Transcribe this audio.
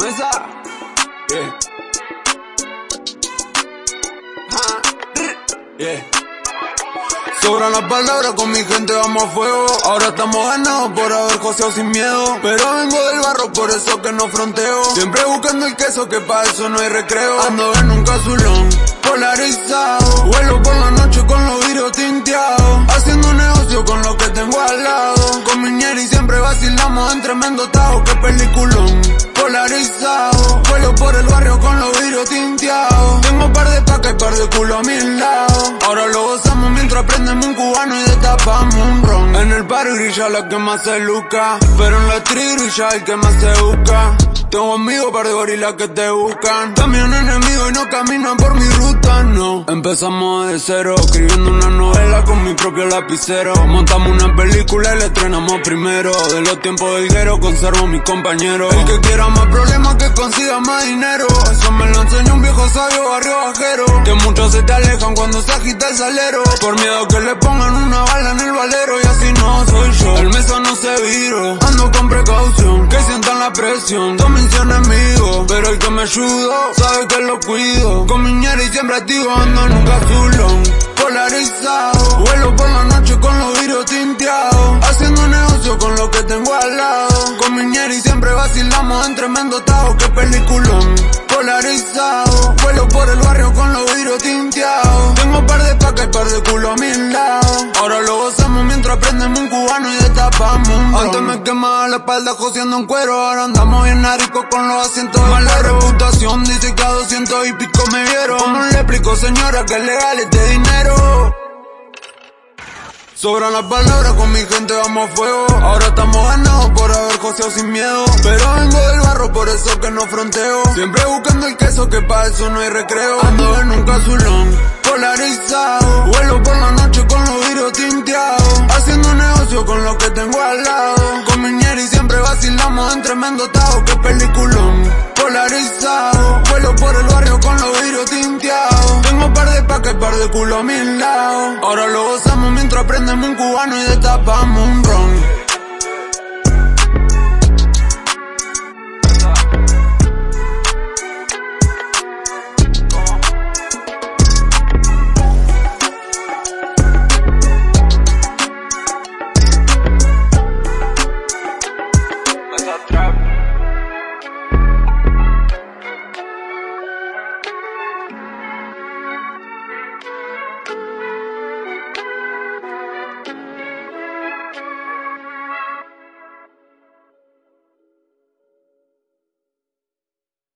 Mesa. Yeah. Yeah. Sobran las palabras, con mi gente vamos a fuego. Ahora estamos ganados por haber joseado sin miedo. Pero vengo del barro, por eso que no fronteo. Siempre buscando el queso, que pa' eso no hay recreo. Ando en un casulón, polarizado. Vuelo siempre vacilamos en tremendo tajo, que peliculón. Polarizado, vuelo por el barrio con los vidrios tinteados. Tengo par de pacas y par de culo a mi lado. Ahora lo gozamos mientras prendemos un cubano y destapamos un ron. En el bar grilla la que más se luca, pero en la ya el que más se busca. Tengo amigos, par de gorilas que te buscan. También enemigos y no caminan por mi ruta. Empezamos de cero, escribiendo una novela con mi propio lapicero. Montamos una película y la estrenamos primero. De los tiempos del guero conservo mis compañeros. El que quiera más problemas que consiga más dinero. Eso me lo enseñó un viejo sabio barrio bajero. Que muchos se te alejan cuando se agita el salero. Por miedo que le pongan una bala en el valero. Y así no soy yo. El mesa no se viro. Ando con Que sientan la presión enemigo, pero el que me ayudó sabe que lo cuido. Con mi y siempre activo, ando nunca azulón. Polarizado, vuelo por la noche con los vidrios tinteados. Haciendo un negocio con lo que tengo al lado. Con mi y siempre vacilamos en tremendo tajo, que peliculón. Polarizado, vuelo por el barrio con los vidrios tinteados. Tengo par de pacas y par de culo a mi lado. Ahora lo gozamos mientras prendemos un cubano y destapamos un Antes me quemaba la espalda cosiendo en cuero, ahora andamos bien narico con los asientos de la reputación dice que a 200 y pico me vieron. ¿Cómo le explico, señora, que es legal este dinero? Sobran las palabras, con mi gente vamos a fuego. Ahora estamos ganados por haber joseado sin miedo. Pero vengo del barro, por eso que no fronteo. Siempre buscando el queso, que pa' eso no hay recreo. Ando en un casulón, polarizado. Vuelo por la noche tengo al lado. Con siempre vacilamos en tremendo tajo, que peliculón. Polarizado, vuelo por el barrio con los vidrios tinteados. Tengo par de y par de culo a mi lado. Ahora lo gozamos mientras prendemos un cubano y destapamos un ron.